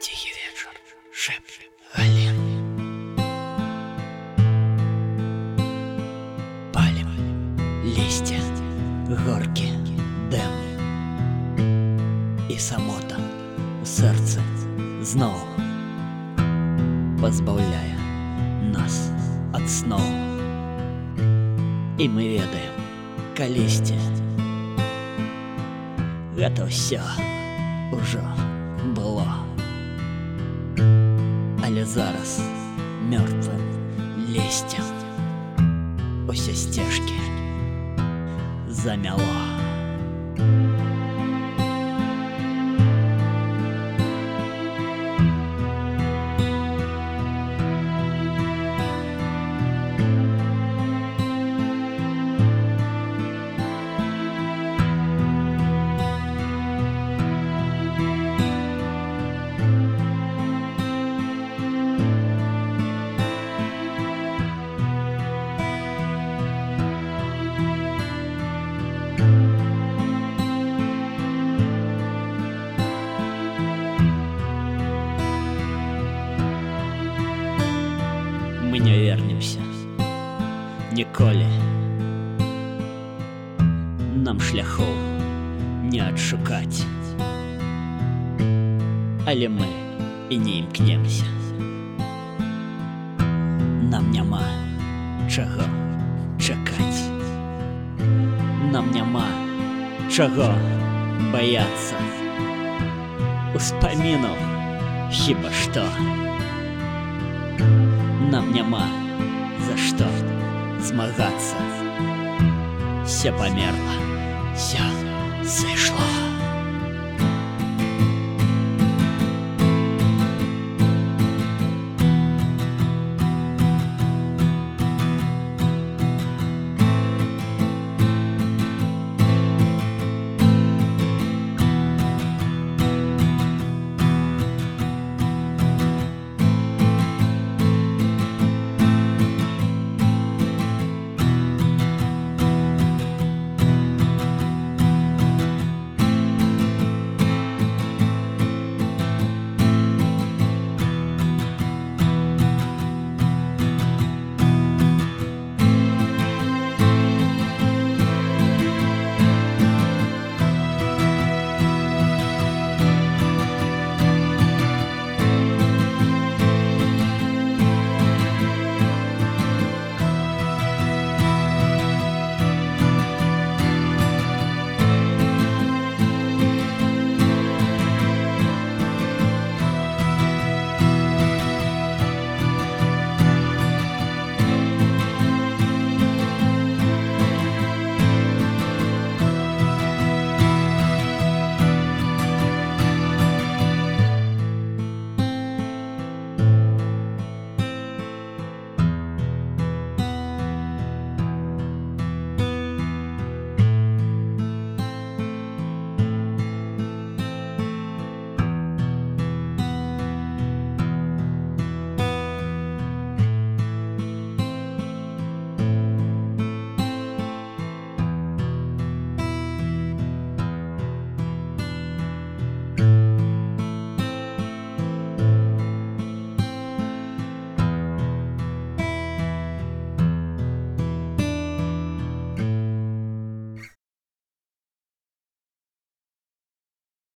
Тихий вечер, шепчет Галин. Палим листья, горки, дем. І самота у серце знову позбавляє нас від сну. І ми ведаем калісьці. Гэта ўсё ўжо было. Але зараз мёртвым лісцем усе сцежкі замяло. ніколі. Нам шляхоў не адшукаць. Але мы і не імкнемся. Нам няма чаго чакаць. Нам няма чаго баяцца. Успамінаў хіба што. Нам няма за што змагацца. Все померло, все сышло.